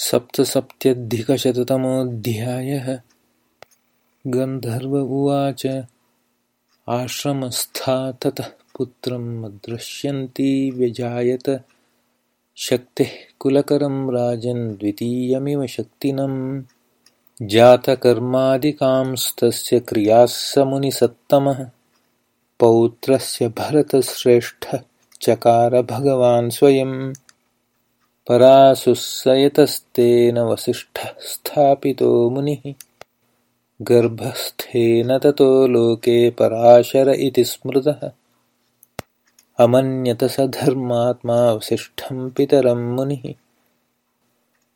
सप्तसप्त्यधिकशततमोऽध्यायः। गन्धर्व उवाच आश्रमस्था ततः पुत्रम् अदृश्यन्ती व्यजायत। शक्तेः कुलकरं राजन् द्वितीयमिव शक्तिनम् जातकर्मादिकांस्तस्य क्रियाः स मुनिसत्तमः। पौत्रस्य भरतश्रेष्ठः चकार भगवान् स्वयम् पराशुस्सयतस्तेन वसिष्ठः स्थापितो मुनिः। गर्भस्थेन ततो लोके पराशर इति स्मृतः। अमन्यत स धर्मात्मा वसिष्ठं पितरं मुनिः।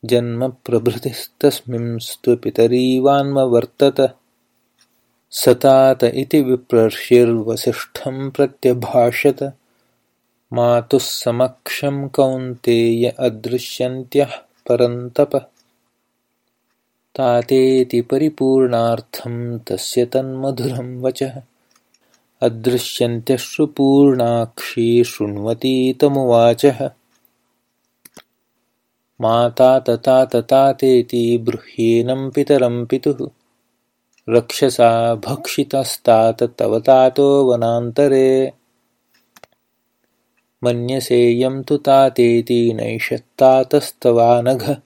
जन्मप्रभृतिस्तस्मिंस्तु पितरीवान्मवर्तत। स तात इति विप्रर्षिर्वसिष्ठं प्रत्यभाषत मातुः समक्षं कौन्तेय अदृश्यन्त्यः परन्तप। तातेति परिपूर्णार्थं तस्य तन्मधुरं वचः। अदृश्यन्त्यश्रुपूर्णाक्षी शृण्वती तमुवाचः माता तताततातेति बृह्येनं पितरं पितुः। रक्षसा भक्षितस्तात तव तातो वनान्तरे मन्यसेयं तु तातेति नैषत्तातस्तवानघ।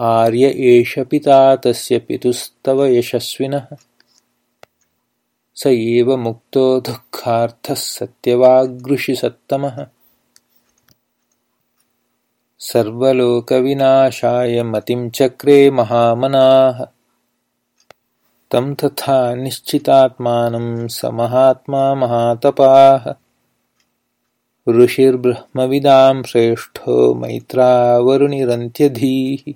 आर्य एष पिता तस्य पितुस्तव यशस्विनः। स एव मुक्तो दुःखार्थः सत्यवागृषिसत्तमः सर्वलोकविनाशाय मतिं चक्रे महामनाः। तं तथा निश्चितात्मानं स महात्मा महातपाः ऋषिर्ब्रह्मविदां श्रेष्ठो मैत्रावरुणिरन्त्यधीः